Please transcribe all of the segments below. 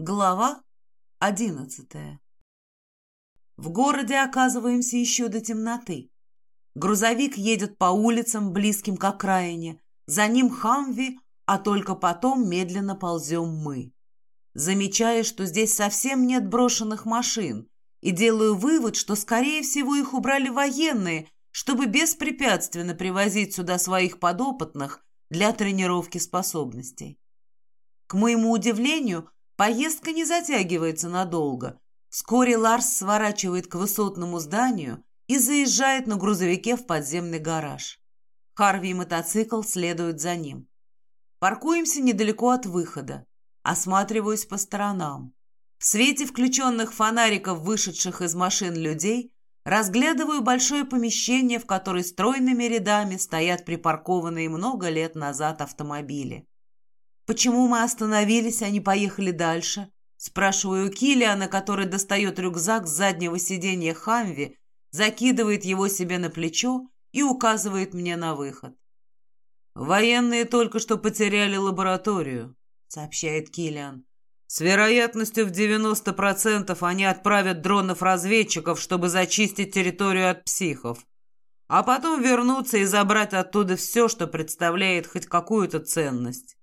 Глава одиннадцатая В городе оказываемся еще до темноты. Грузовик едет по улицам, близким к окраине. За ним Хамви, а только потом медленно ползем мы. Замечаю, что здесь совсем нет брошенных машин, и делаю вывод, что, скорее всего, их убрали военные, чтобы беспрепятственно привозить сюда своих подопытных для тренировки способностей. К моему удивлению, Поездка не затягивается надолго. Вскоре Ларс сворачивает к высотному зданию и заезжает на грузовике в подземный гараж. Харви и мотоцикл следуют за ним. Паркуемся недалеко от выхода. Осматриваюсь по сторонам. В свете включенных фонариков, вышедших из машин людей, разглядываю большое помещение, в которое стройными рядами стоят припаркованные много лет назад автомобили. «Почему мы остановились, а не поехали дальше?» Спрашиваю Килиана, который достает рюкзак с заднего сиденья Хамви, закидывает его себе на плечо и указывает мне на выход. «Военные только что потеряли лабораторию», — сообщает Килиан. «С вероятностью в 90% они отправят дронов-разведчиков, чтобы зачистить территорию от психов, а потом вернуться и забрать оттуда все, что представляет хоть какую-то ценность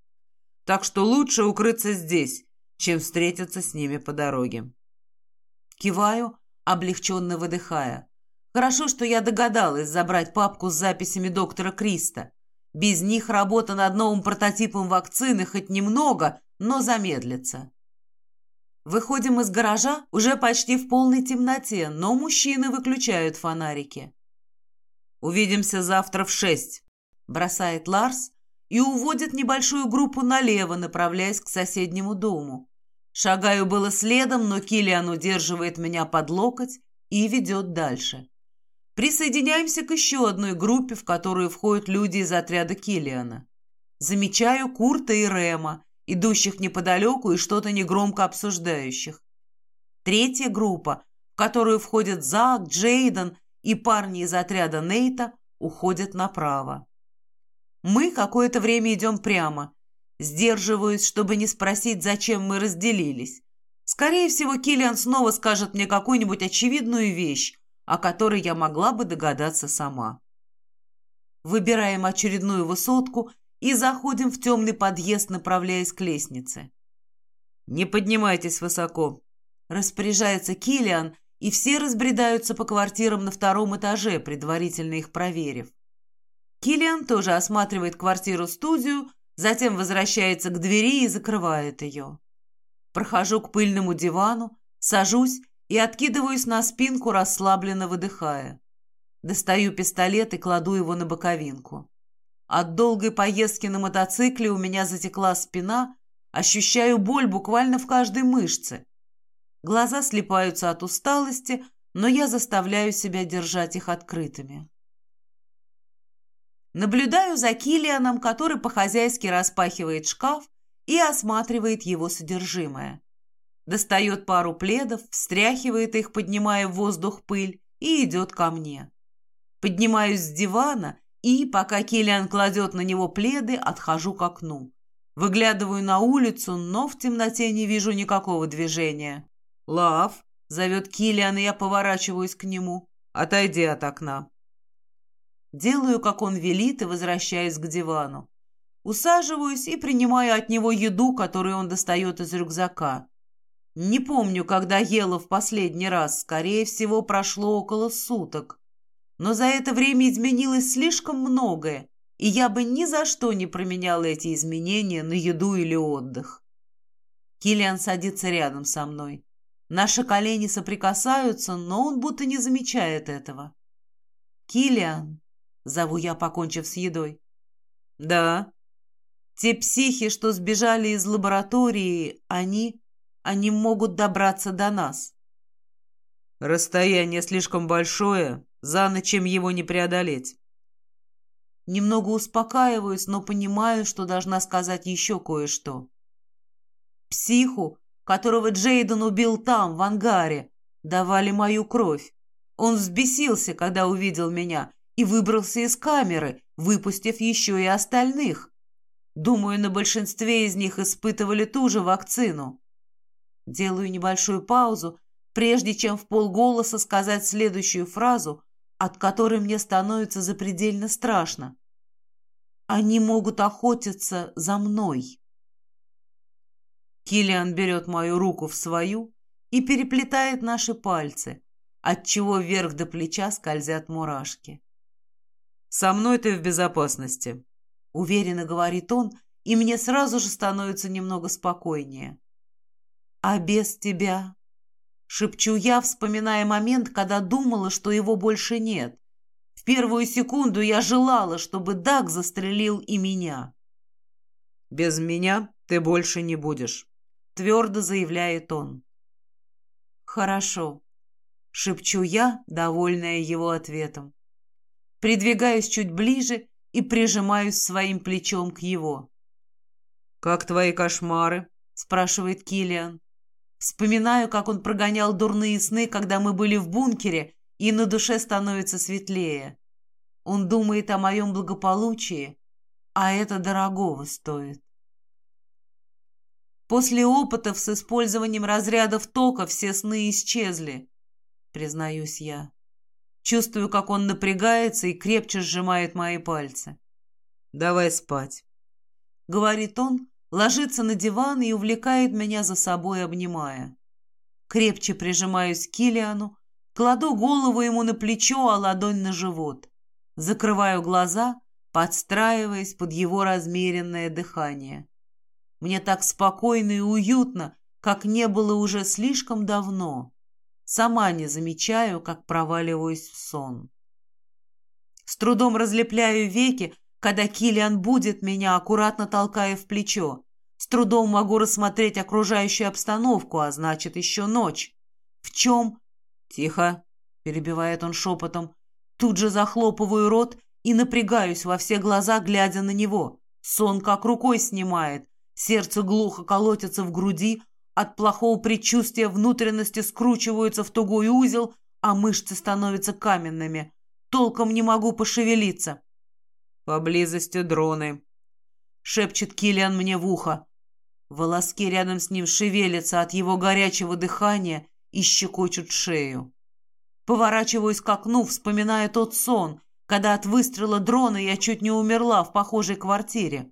так что лучше укрыться здесь, чем встретиться с ними по дороге. Киваю, облегченно выдыхая. Хорошо, что я догадалась забрать папку с записями доктора Криста. Без них работа над новым прототипом вакцины хоть немного, но замедлится. Выходим из гаража уже почти в полной темноте, но мужчины выключают фонарики. «Увидимся завтра в шесть», — бросает Ларс, и уводит небольшую группу налево, направляясь к соседнему дому. Шагаю было следом, но Килиан удерживает меня под локоть и ведет дальше. Присоединяемся к еще одной группе, в которую входят люди из отряда Килиана. Замечаю Курта и Рема, идущих неподалеку и что-то негромко обсуждающих. Третья группа, в которую входят Зак, Джейден и парни из отряда Нейта, уходят направо. Мы какое-то время идем прямо. Сдерживаюсь, чтобы не спросить, зачем мы разделились. Скорее всего, Киллиан снова скажет мне какую-нибудь очевидную вещь, о которой я могла бы догадаться сама. Выбираем очередную высотку и заходим в темный подъезд, направляясь к лестнице. «Не поднимайтесь высоко», — распоряжается Киллиан, и все разбредаются по квартирам на втором этаже, предварительно их проверив. Киллиан тоже осматривает квартиру-студию, затем возвращается к двери и закрывает ее. Прохожу к пыльному дивану, сажусь и откидываюсь на спинку, расслабленно выдыхая. Достаю пистолет и кладу его на боковинку. От долгой поездки на мотоцикле у меня затекла спина, ощущаю боль буквально в каждой мышце. Глаза слепаются от усталости, но я заставляю себя держать их открытыми. Наблюдаю за Килианом, который по-хозяйски распахивает шкаф и осматривает его содержимое. Достает пару пледов, встряхивает их, поднимая в воздух пыль, и идет ко мне. Поднимаюсь с дивана и, пока Килиан кладет на него пледы, отхожу к окну. Выглядываю на улицу, но в темноте не вижу никакого движения. «Лав!» — зовет Килиан, и я поворачиваюсь к нему. «Отойди от окна». Делаю, как он велит, и возвращаюсь к дивану. Усаживаюсь и принимаю от него еду, которую он достает из рюкзака. Не помню, когда ела в последний раз, скорее всего, прошло около суток. Но за это время изменилось слишком многое, и я бы ни за что не променяла эти изменения на еду или отдых. Киллиан садится рядом со мной. Наши колени соприкасаются, но он будто не замечает этого. Киллиан, Зову я, покончив с едой. Да. Те психи, что сбежали из лаборатории, они... Они могут добраться до нас. Расстояние слишком большое, за ночь им его не преодолеть. Немного успокаиваюсь, но понимаю, что должна сказать еще кое-что. Психу, которого Джейден убил там, в ангаре, давали мою кровь. Он взбесился, когда увидел меня, и выбрался из камеры, выпустив еще и остальных. Думаю, на большинстве из них испытывали ту же вакцину. Делаю небольшую паузу, прежде чем в полголоса сказать следующую фразу, от которой мне становится запредельно страшно. Они могут охотиться за мной. Килиан берет мою руку в свою и переплетает наши пальцы, отчего вверх до плеча скользят мурашки. «Со мной ты в безопасности», — уверенно говорит он, и мне сразу же становится немного спокойнее. «А без тебя?» — шепчу я, вспоминая момент, когда думала, что его больше нет. В первую секунду я желала, чтобы Даг застрелил и меня. «Без меня ты больше не будешь», — твердо заявляет он. «Хорошо», — шепчу я, довольная его ответом. Придвигаюсь чуть ближе и прижимаюсь своим плечом к его. «Как твои кошмары?» — спрашивает Килиан. Вспоминаю, как он прогонял дурные сны, когда мы были в бункере, и на душе становится светлее. Он думает о моем благополучии, а это дорогого стоит. После опытов с использованием разрядов тока все сны исчезли, признаюсь я. Чувствую, как он напрягается и крепче сжимает мои пальцы. «Давай спать», — говорит он, ложится на диван и увлекает меня за собой, обнимая. Крепче прижимаюсь к Килиану, кладу голову ему на плечо, а ладонь на живот. Закрываю глаза, подстраиваясь под его размеренное дыхание. Мне так спокойно и уютно, как не было уже слишком давно. Сама не замечаю, как проваливаюсь в сон. С трудом разлепляю веки, когда Килиан будет меня, аккуратно толкая в плечо. С трудом могу рассмотреть окружающую обстановку, а значит, еще ночь. В чем... Тихо, перебивает он шепотом. Тут же захлопываю рот и напрягаюсь во все глаза, глядя на него. Сон как рукой снимает. Сердце глухо колотится в груди, от плохого предчувствия внутренности скручиваются в тугой узел, а мышцы становятся каменными. Толком не могу пошевелиться. «Поблизости дроны», — шепчет Киллиан мне в ухо. Волоски рядом с ним шевелятся от его горячего дыхания и щекочут шею. Поворачиваюсь к окну, вспоминая тот сон, когда от выстрела дрона я чуть не умерла в похожей квартире.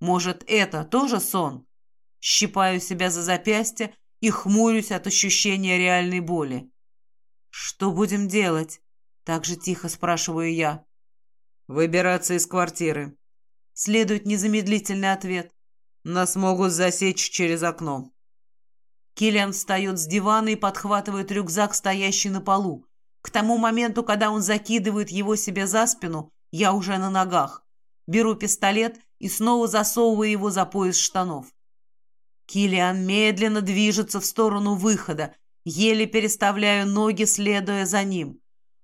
Может, это тоже сон? Щипаю себя за запястье и хмурюсь от ощущения реальной боли. «Что будем делать?» — так же тихо спрашиваю я. «Выбираться из квартиры». Следует незамедлительный ответ. «Нас могут засечь через окно». Киллиан встает с дивана и подхватывает рюкзак, стоящий на полу. К тому моменту, когда он закидывает его себе за спину, я уже на ногах. Беру пистолет и снова засовываю его за пояс штанов. Килиан медленно движется в сторону выхода, еле переставляю ноги, следуя за ним.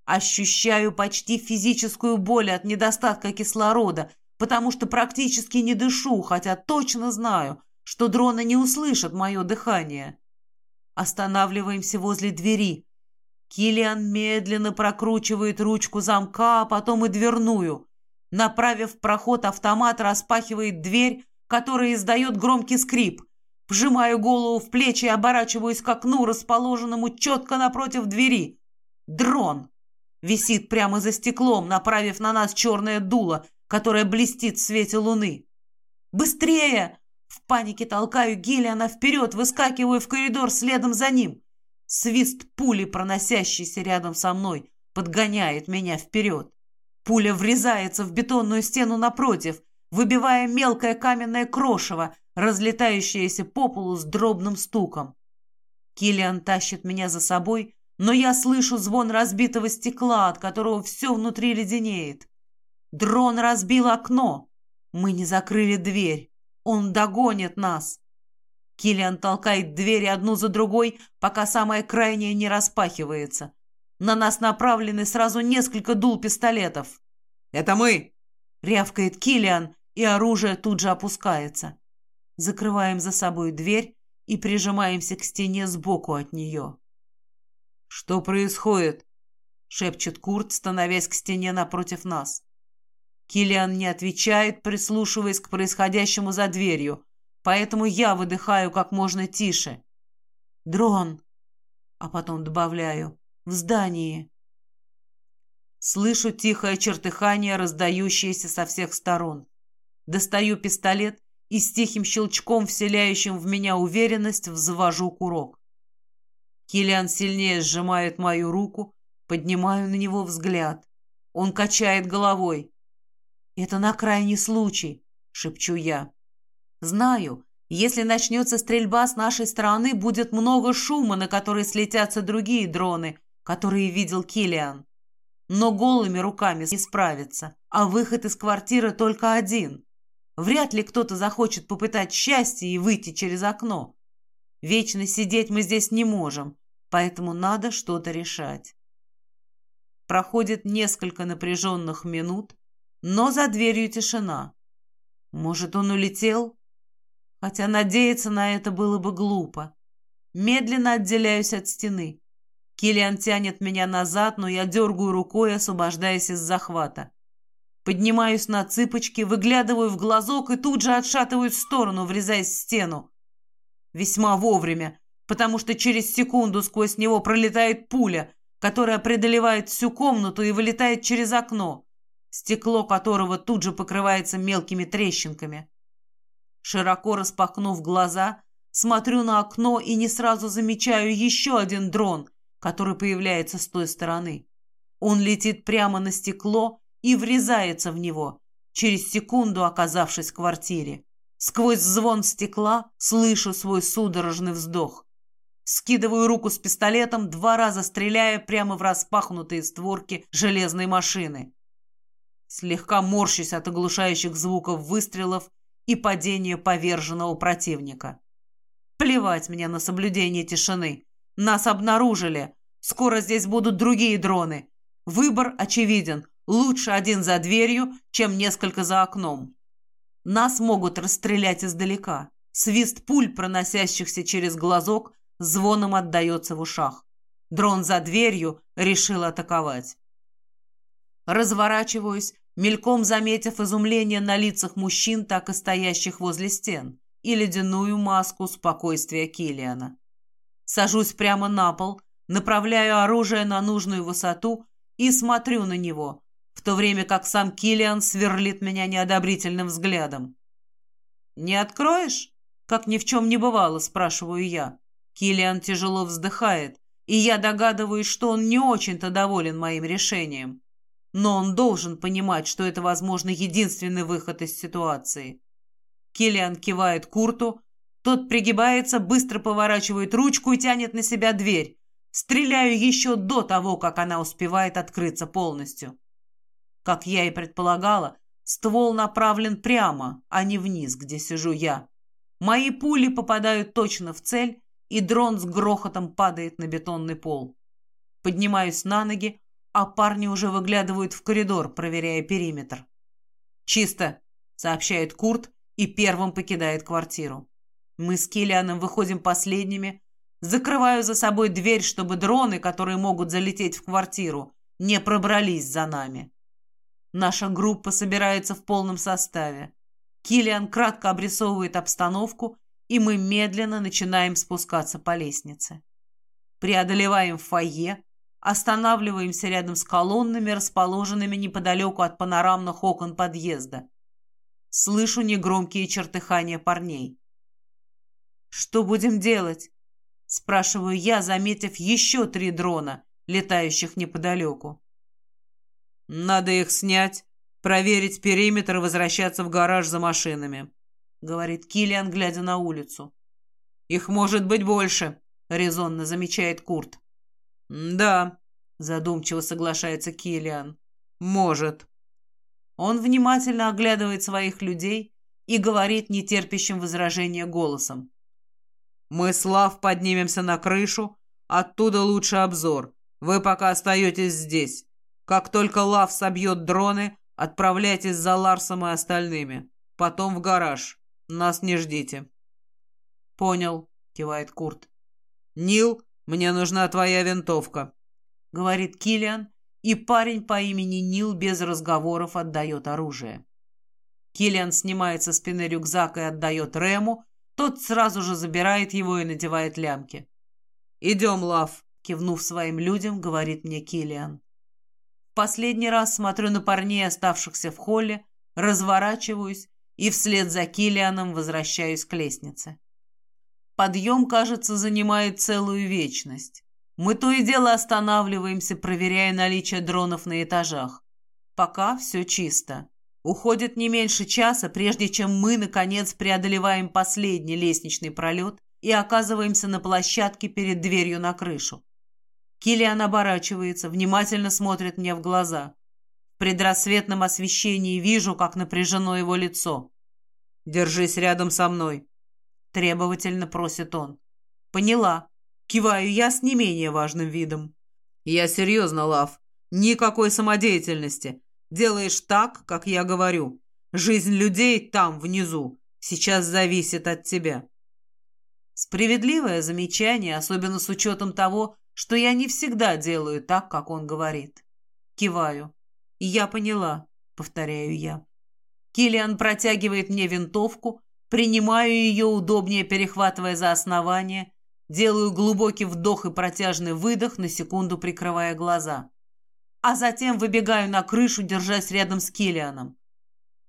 Ощущаю почти физическую боль от недостатка кислорода, потому что практически не дышу, хотя точно знаю, что дроны не услышат мое дыхание. Останавливаемся возле двери. Килиан медленно прокручивает ручку замка, а потом и дверную. Направив проход автомат, распахивает дверь, которая издает громкий скрип. Вжимаю голову в плечи и оборачиваюсь к окну, расположенному четко напротив двери. Дрон висит прямо за стеклом, направив на нас черное дуло, которое блестит в свете луны. «Быстрее!» В панике толкаю Гиллиана вперед, выскакиваю в коридор следом за ним. Свист пули, проносящийся рядом со мной, подгоняет меня вперед. Пуля врезается в бетонную стену напротив, выбивая мелкое каменное крошево, разлетающееся по полу с дробным стуком. Киллиан тащит меня за собой, но я слышу звон разбитого стекла, от которого все внутри леденеет. Дрон разбил окно. Мы не закрыли дверь. Он догонит нас. Киллиан толкает двери одну за другой, пока самая крайняя не распахивается. На нас направлены сразу несколько дул пистолетов. «Это мы!» — рявкает Киллиан, и оружие тут же опускается. Закрываем за собой дверь и прижимаемся к стене сбоку от нее. «Что происходит?» — шепчет Курт, становясь к стене напротив нас. Киллиан не отвечает, прислушиваясь к происходящему за дверью, поэтому я выдыхаю как можно тише. Дрон. А потом добавляю. В здании. Слышу тихое чертыхание, раздающееся со всех сторон. Достаю пистолет и с тихим щелчком, вселяющим в меня уверенность, взвожу курок. Киллиан сильнее сжимает мою руку, поднимаю на него взгляд. Он качает головой. «Это на крайний случай», — шепчу я. «Знаю, если начнется стрельба с нашей стороны, будет много шума, на который слетятся другие дроны, которые видел Киллиан. Но голыми руками не справится, а выход из квартиры только один. Вряд ли кто-то захочет попытать счастье и выйти через окно. Вечно сидеть мы здесь не можем, поэтому надо что-то решать. Проходит несколько напряженных минут, но за дверью тишина. Может, он улетел? Хотя надеяться на это было бы глупо. Медленно отделяюсь от стены. Киллиан тянет меня назад, но я дергаю рукой, освобождаясь из захвата. Поднимаюсь на цыпочки, выглядываю в глазок и тут же отшатываю в сторону, врезаясь в стену. Весьма вовремя, потому что через секунду сквозь него пролетает пуля, которая преодолевает всю комнату и вылетает через окно, стекло которого тут же покрывается мелкими трещинками. Широко распахнув глаза, смотрю на окно и не сразу замечаю еще один дрон, который появляется с той стороны. Он летит прямо на стекло и врезается в него, через секунду оказавшись в квартире. Сквозь звон стекла слышу свой судорожный вздох. Скидываю руку с пистолетом, два раза стреляя прямо в распахнутые створки железной машины. Слегка морщусь от оглушающих звуков выстрелов и падения поверженного противника. Плевать мне на соблюдение тишины. Нас обнаружили. Скоро здесь будут другие дроны. Выбор очевиден. Лучше один за дверью, чем несколько за окном. Нас могут расстрелять издалека. Свист пуль, проносящихся через глазок, звоном отдается в ушах. Дрон за дверью решил атаковать. Разворачиваюсь, мельком заметив изумление на лицах мужчин, так и стоящих возле стен, и ледяную маску спокойствия Килиана. Сажусь прямо на пол, направляю оружие на нужную высоту и смотрю на него, в то время как сам Килиан сверлит меня неодобрительным взглядом. «Не откроешь?» «Как ни в чем не бывало», — спрашиваю я. Килиан тяжело вздыхает, и я догадываюсь, что он не очень-то доволен моим решением. Но он должен понимать, что это, возможно, единственный выход из ситуации. Килиан кивает Курту, тот пригибается, быстро поворачивает ручку и тянет на себя дверь. Стреляю еще до того, как она успевает открыться полностью. Как я и предполагала, ствол направлен прямо, а не вниз, где сижу я. Мои пули попадают точно в цель, и дрон с грохотом падает на бетонный пол. Поднимаюсь на ноги, а парни уже выглядывают в коридор, проверяя периметр. «Чисто», — сообщает Курт и первым покидает квартиру. Мы с Киллианом выходим последними, закрываю за собой дверь, чтобы дроны, которые могут залететь в квартиру, не пробрались за нами. Наша группа собирается в полном составе. Киллиан кратко обрисовывает обстановку и мы медленно начинаем спускаться по лестнице. Преодолеваем фойе, останавливаемся рядом с колоннами, расположенными неподалеку от панорамных окон подъезда. Слышу негромкие чертыхания парней. «Что будем делать?» – спрашиваю я, заметив еще три дрона, летающих неподалеку. «Надо их снять, проверить периметр и возвращаться в гараж за машинами», — говорит Килиан, глядя на улицу. «Их может быть больше», — резонно замечает Курт. «Да», — задумчиво соглашается Килиан. «Может». Он внимательно оглядывает своих людей и говорит нетерпящим возражения голосом. «Мы с Лав поднимемся на крышу, оттуда лучше обзор. Вы пока остаетесь здесь. Как только Лав собьет дроны, отправляйтесь за Ларсом и остальными. Потом в гараж. Нас не ждите». «Понял», — кивает Курт. «Нил, мне нужна твоя винтовка», — говорит Киллиан, и парень по имени Нил без разговоров отдает оружие. Киллиан снимает со спины рюкзак и отдает Рему, тот сразу же забирает его и надевает лямки. «Идем, Лав», — кивнув своим людям, говорит мне Килиан. Последний раз смотрю на парней, оставшихся в холле, разворачиваюсь и вслед за Килианом возвращаюсь к лестнице. Подъем, кажется, занимает целую вечность. Мы то и дело останавливаемся, проверяя наличие дронов на этажах. Пока все чисто. Уходит не меньше часа, прежде чем мы, наконец, преодолеваем последний лестничный пролет и оказываемся на площадке перед дверью на крышу. Килиан оборачивается, внимательно смотрит мне в глаза. В предрассветном освещении вижу, как напряжено его лицо. «Держись рядом со мной», — требовательно просит он. «Поняла. Киваю я с не менее важным видом». «Я серьезно, Лав. Никакой самодеятельности. Делаешь так, как я говорю. Жизнь людей там, внизу, сейчас зависит от тебя». Справедливое замечание, особенно с учетом того, что я не всегда делаю так, как он говорит. Киваю. «Я поняла», — повторяю я. Килиан протягивает мне винтовку, принимаю ее, удобнее перехватывая за основание, делаю глубокий вдох и протяжный выдох, на секунду прикрывая глаза. А затем выбегаю на крышу, держась рядом с Килианом.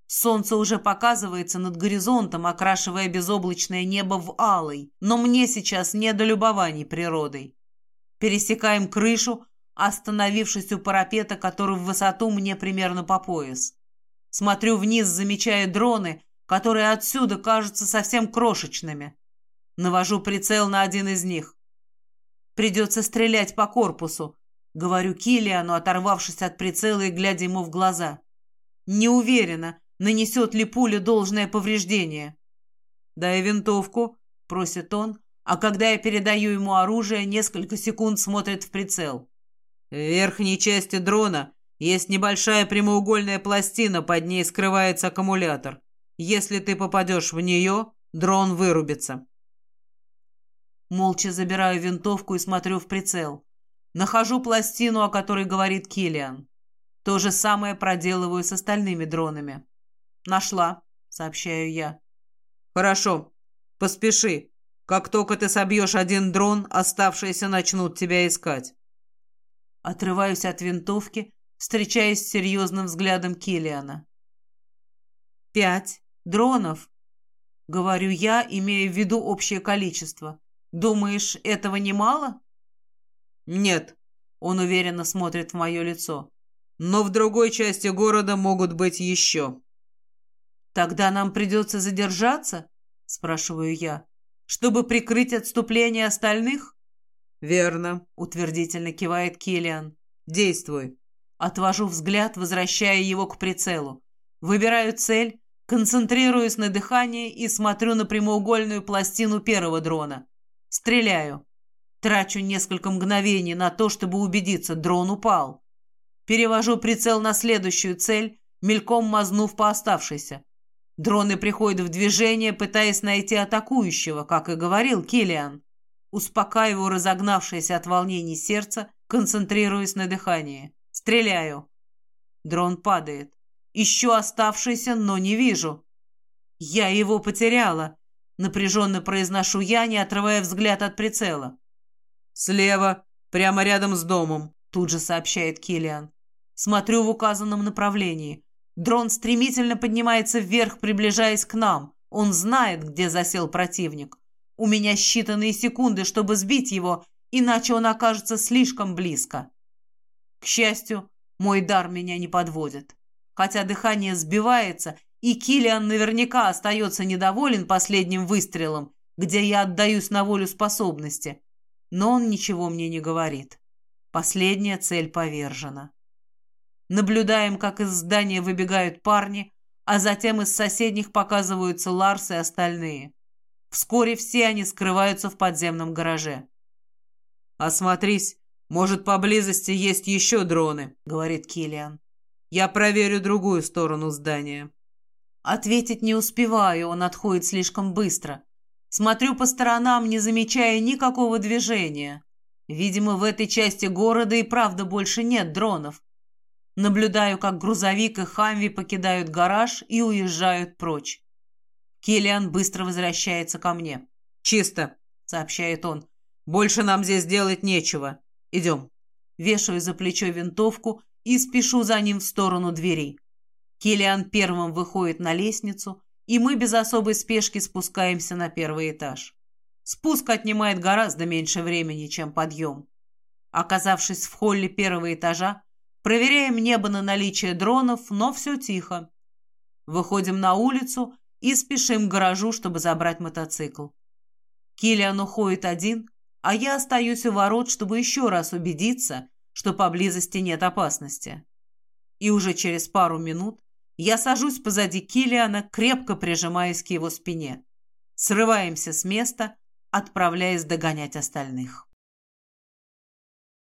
Солнце уже показывается над горизонтом, окрашивая безоблачное небо в алый, но мне сейчас не до любований природой. Пересекаем крышу, остановившись у парапета, который в высоту мне примерно по пояс. Смотрю вниз, замечая дроны, которые отсюда кажутся совсем крошечными. Навожу прицел на один из них. Придется стрелять по корпусу, говорю Килиану, оторвавшись от прицела и глядя ему в глаза. Не уверена, нанесет ли пуля должное повреждение. «Дай винтовку», — просит он, а когда я передаю ему оружие, несколько секунд смотрит в прицел. В верхней части дрона есть небольшая прямоугольная пластина, под ней скрывается аккумулятор. Если ты попадешь в нее, дрон вырубится. Молча забираю винтовку и смотрю в прицел. Нахожу пластину, о которой говорит Килиан. То же самое проделываю с остальными дронами. «Нашла», — сообщаю я. «Хорошо. Поспеши. Как только ты собьешь один дрон, оставшиеся начнут тебя искать. Отрываюсь от винтовки, встречаясь с серьезным взглядом Килиана. «Пять дронов», — говорю я, имея в виду общее количество. «Думаешь, этого немало?» «Нет», — он уверенно смотрит в мое лицо. «Но в другой части города могут быть еще». «Тогда нам придется задержаться?» — спрашиваю я чтобы прикрыть отступление остальных? Верно, утвердительно кивает Килиан. Действуй. Отвожу взгляд, возвращая его к прицелу. Выбираю цель, концентрируюсь на дыхании и смотрю на прямоугольную пластину первого дрона. Стреляю. Трачу несколько мгновений на то, чтобы убедиться, дрон упал. Перевожу прицел на следующую цель, мельком мазнув по оставшейся. Дроны приходят в движение, пытаясь найти атакующего, как и говорил Килиан. Успокаиваю разогнавшееся от волнений сердце, концентрируясь на дыхании. Стреляю. Дрон падает. Еще оставшийся, но не вижу. Я его потеряла. Напряженно произношу я, не отрывая взгляд от прицела. «Слева, прямо рядом с домом», — тут же сообщает Килиан. Смотрю в указанном направлении. Дрон стремительно поднимается вверх, приближаясь к нам. Он знает, где засел противник. У меня считанные секунды, чтобы сбить его, иначе он окажется слишком близко. К счастью, мой дар меня не подводит. Хотя дыхание сбивается, и Килиан наверняка остается недоволен последним выстрелом, где я отдаюсь на волю способности. Но он ничего мне не говорит. Последняя цель повержена. Наблюдаем, как из здания выбегают парни, а затем из соседних показываются Ларс и остальные. Вскоре все они скрываются в подземном гараже. «Осмотрись, может, поблизости есть еще дроны», — говорит Килиан. «Я проверю другую сторону здания». Ответить не успеваю, он отходит слишком быстро. Смотрю по сторонам, не замечая никакого движения. Видимо, в этой части города и правда больше нет дронов. Наблюдаю, как грузовик и Хамви покидают гараж и уезжают прочь. Киллиан быстро возвращается ко мне. «Чисто», — сообщает он. Больше нам здесь делать нечего. Идем. Вешаю за плечо винтовку и спешу за ним в сторону дверей. Килиан первым выходит на лестницу, и мы без особой спешки спускаемся на первый этаж. Спуск отнимает гораздо меньше времени, чем подъем. Оказавшись в холле первого этажа, проверяем небо на наличие дронов, но все тихо. Выходим на улицу и спешим к гаражу, чтобы забрать мотоцикл. Киллиан уходит один, а я остаюсь у ворот, чтобы еще раз убедиться, что поблизости нет опасности. И уже через пару минут я сажусь позади Киллиана, крепко прижимаясь к его спине. Срываемся с места, отправляясь догонять остальных.